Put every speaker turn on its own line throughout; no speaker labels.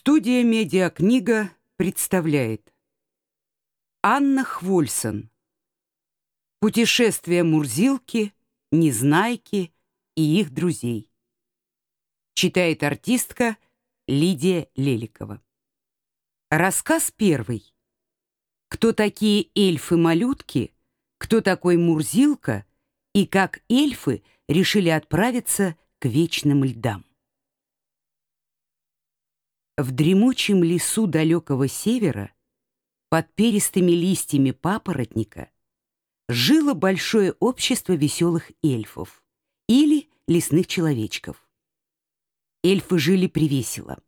Студия «Медиакнига» представляет. Анна Хвольсон Путешествие Мурзилки, Незнайки и их друзей. Читает артистка Лидия Леликова. Рассказ первый. Кто такие эльфы-малютки, кто такой Мурзилка? И как эльфы решили отправиться к вечным льдам в дремучем лесу далекого севера, под перистыми листьями папоротника, жило большое общество веселых эльфов или лесных человечков. Эльфы жили привесело.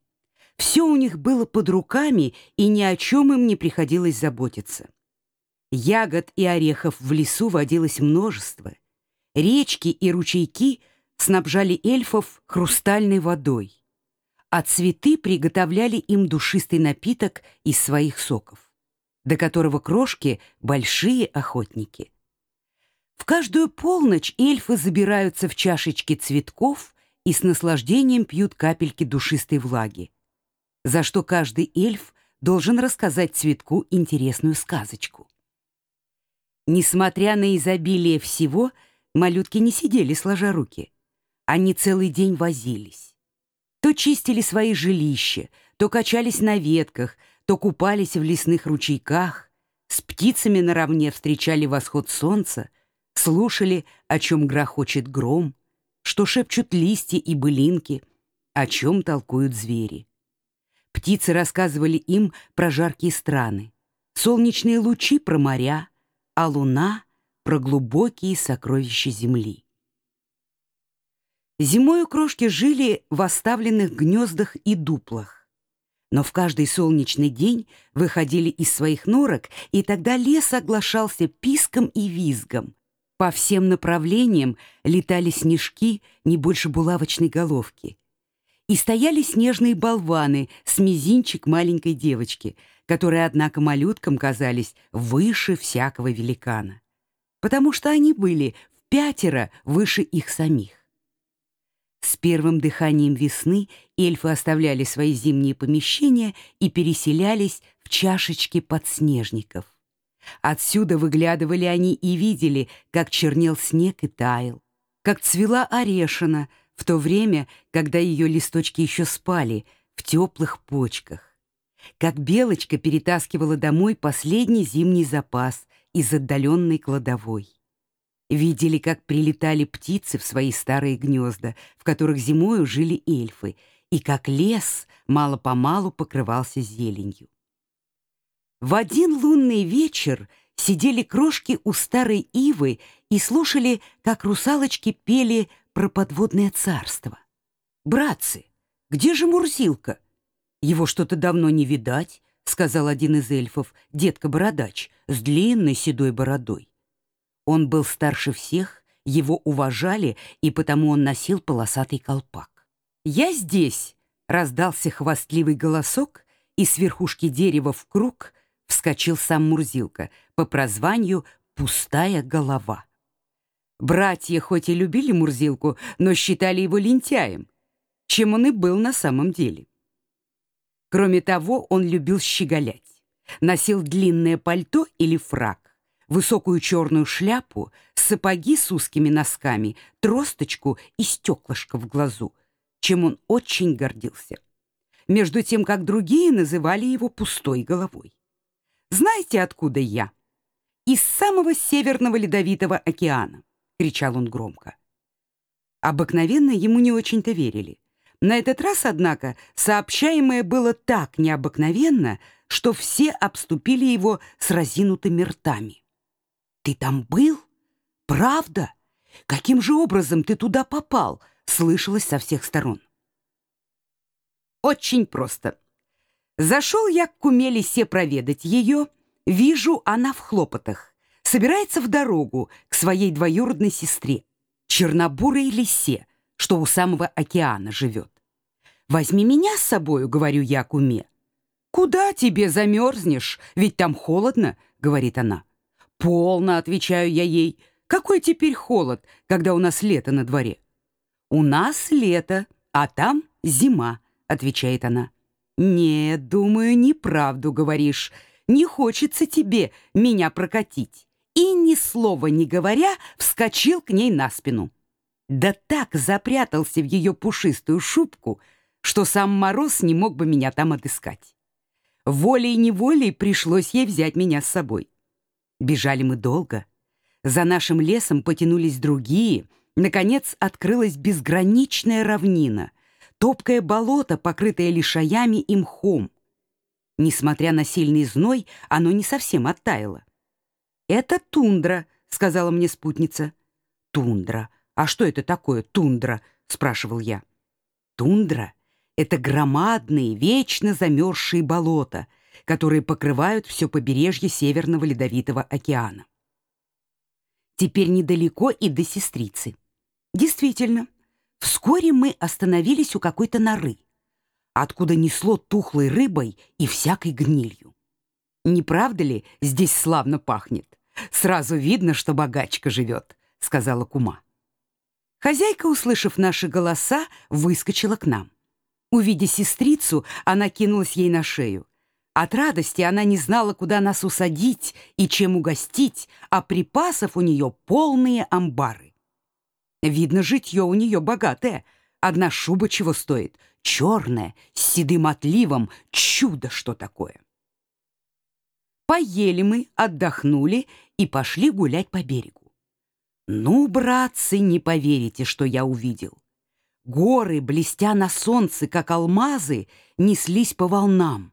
Все у них было под руками, и ни о чем им не приходилось заботиться. Ягод и орехов в лесу водилось множество. Речки и ручейки снабжали эльфов хрустальной водой а цветы приготовляли им душистый напиток из своих соков, до которого крошки — большие охотники. В каждую полночь эльфы забираются в чашечки цветков и с наслаждением пьют капельки душистой влаги, за что каждый эльф должен рассказать цветку интересную сказочку. Несмотря на изобилие всего, малютки не сидели сложа руки. Они целый день возились то чистили свои жилища, то качались на ветках, то купались в лесных ручейках, с птицами наравне встречали восход солнца, слушали, о чем грохочет гром, что шепчут листья и былинки, о чем толкуют звери. Птицы рассказывали им про жаркие страны, солнечные лучи про моря, а луна — про глубокие сокровища земли. Зимою крошки жили в оставленных гнездах и дуплах. Но в каждый солнечный день выходили из своих норок, и тогда лес оглашался писком и визгом. По всем направлениям летали снежки не больше булавочной головки. И стояли снежные болваны с мизинчик маленькой девочки, которые, однако, малюткам казались выше всякого великана, потому что они были в пятеро выше их самих. С первым дыханием весны эльфы оставляли свои зимние помещения и переселялись в чашечки подснежников. Отсюда выглядывали они и видели, как чернел снег и таял, как цвела орешина в то время, когда ее листочки еще спали в теплых почках, как белочка перетаскивала домой последний зимний запас из отдаленной кладовой. Видели, как прилетали птицы в свои старые гнезда, в которых зимою жили эльфы, и как лес мало-помалу покрывался зеленью. В один лунный вечер сидели крошки у старой ивы и слушали, как русалочки пели про подводное царство. «Братцы, где же Мурзилка? Его что-то давно не видать», — сказал один из эльфов, детка-бородач, с длинной седой бородой. Он был старше всех, его уважали, и потому он носил полосатый колпак. «Я здесь!» — раздался хвастливый голосок, и с верхушки дерева в круг вскочил сам Мурзилка по прозванию «Пустая голова». Братья хоть и любили Мурзилку, но считали его лентяем, чем он и был на самом деле. Кроме того, он любил щеголять, носил длинное пальто или фрак, высокую черную шляпу, сапоги с узкими носками, тросточку и стеклышко в глазу, чем он очень гордился. Между тем, как другие называли его пустой головой. «Знаете, откуда я?» «Из самого северного ледовитого океана», — кричал он громко. Обыкновенно ему не очень-то верили. На этот раз, однако, сообщаемое было так необыкновенно, что все обступили его с разинутыми ртами. Ты там был? Правда? Каким же образом ты туда попал? Слышалось со всех сторон. Очень просто. Зашел я к куме Лисе проведать ее, вижу, она в хлопотах, собирается в дорогу к своей двоюродной сестре, чернобурой Лисе, что у самого океана живет. «Возьми меня с собою», — говорю я куме. «Куда тебе замерзнешь? Ведь там холодно», — говорит она. «Полно», — отвечаю я ей. «Какой теперь холод, когда у нас лето на дворе?» «У нас лето, а там зима», — отвечает она. «Нет, думаю, неправду говоришь. Не хочется тебе меня прокатить». И, ни слова не говоря, вскочил к ней на спину. Да так запрятался в ее пушистую шубку, что сам Мороз не мог бы меня там отыскать. Волей-неволей пришлось ей взять меня с собой. Бежали мы долго. За нашим лесом потянулись другие. Наконец открылась безграничная равнина, топкое болото, покрытое лишаями и мхом. Несмотря на сильный зной, оно не совсем оттаяло. «Это тундра», — сказала мне спутница. «Тундра. А что это такое тундра?» — спрашивал я. «Тундра — это громадные, вечно замерзшие болота, которые покрывают все побережье Северного Ледовитого океана. Теперь недалеко и до сестрицы. Действительно, вскоре мы остановились у какой-то норы, откуда несло тухлой рыбой и всякой гнилью. Не правда ли здесь славно пахнет? Сразу видно, что богачка живет, сказала кума. Хозяйка, услышав наши голоса, выскочила к нам. Увидя сестрицу, она кинулась ей на шею. От радости она не знала, куда нас усадить и чем угостить, а припасов у нее полные амбары. Видно, житье у нее богатое. Одна шуба чего стоит? Черная, с седым отливом. Чудо что такое! Поели мы, отдохнули и пошли гулять по берегу. Ну, братцы, не поверите, что я увидел. Горы, блестя на солнце, как алмазы, неслись по волнам.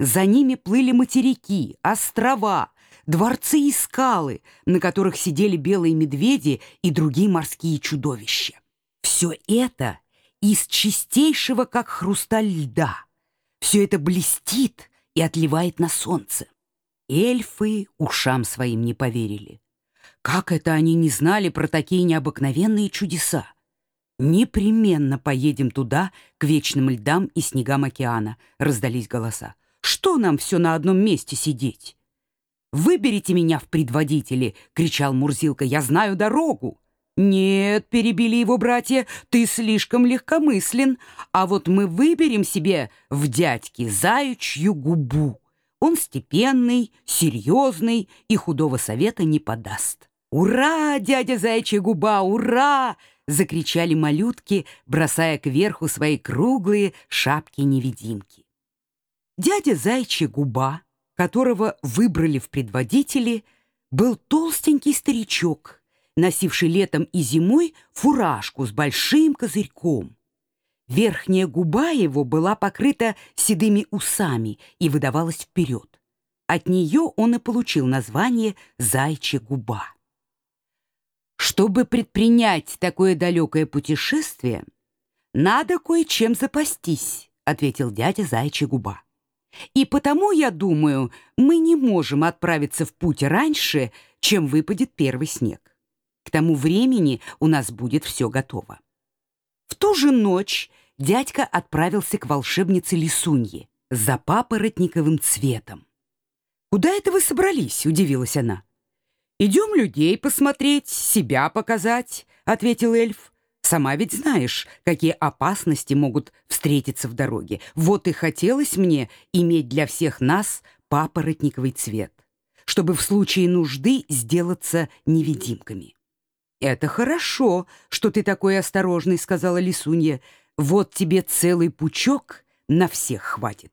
За ними плыли материки, острова, дворцы и скалы, на которых сидели белые медведи и другие морские чудовища. Все это из чистейшего, как хрусталь льда. Все это блестит и отливает на солнце. Эльфы ушам своим не поверили. Как это они не знали про такие необыкновенные чудеса? Непременно поедем туда, к вечным льдам и снегам океана, раздались голоса. Что нам все на одном месте сидеть? «Выберите меня в предводители!» — кричал Мурзилка. «Я знаю дорогу!» «Нет», — перебили его братья, — «ты слишком легкомыслен, а вот мы выберем себе в дядьке заячью губу». Он степенный, серьезный и худого совета не подаст. «Ура, дядя Заячья губа, ура!» — закричали малютки, бросая кверху свои круглые шапки-невидимки. Дядя Заячья губа, которого выбрали в предводители, был толстенький старичок, носивший летом и зимой фуражку с большим козырьком. Верхняя губа его была покрыта седыми усами и выдавалась вперед. От нее он и получил название «зайчья губа». Чтобы предпринять такое далекое путешествие, надо кое-чем запастись, ответил дядя Зайчья губа. И потому, я думаю, мы не можем отправиться в путь раньше, чем выпадет первый снег. К тому времени у нас будет все готово. В ту же ночь дядька отправился к волшебнице Лисунье за папоротниковым цветом. «Куда это вы собрались?» — удивилась она. «Идем людей посмотреть, себя показать», — ответил эльф. «Сама ведь знаешь, какие опасности могут встретиться в дороге. Вот и хотелось мне иметь для всех нас папоротниковый цвет, чтобы в случае нужды сделаться невидимками». «Это хорошо, что ты такой осторожный», — сказала Лисунья. «Вот тебе целый пучок, на всех хватит».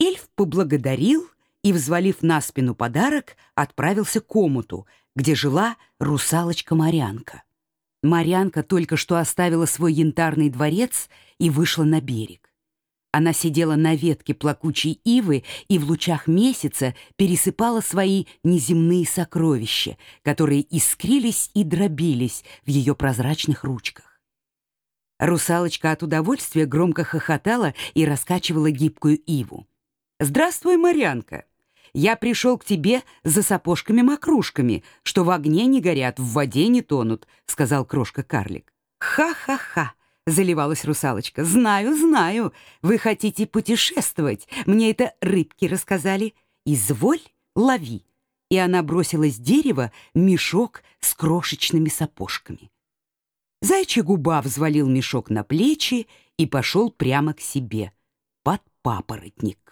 Эльф поблагодарил и, взвалив на спину подарок, отправился к комнату, где жила русалочка-морянка. Морянка только что оставила свой янтарный дворец и вышла на берег. Она сидела на ветке плакучей ивы и в лучах месяца пересыпала свои неземные сокровища, которые искрились и дробились в ее прозрачных ручках. Русалочка от удовольствия громко хохотала и раскачивала гибкую иву. «Здравствуй, Морянка! Я пришел к тебе за сапожками-мокрушками, что в огне не горят, в воде не тонут», — сказал крошка-карлик. «Ха-ха-ха!» — заливалась русалочка. «Знаю, знаю. Вы хотите путешествовать. Мне это рыбки рассказали. Изволь, лови». И она бросила с дерева мешок с крошечными сапожками. Зайчья губа взвалил мешок на плечи и пошел прямо к себе. под папоротник.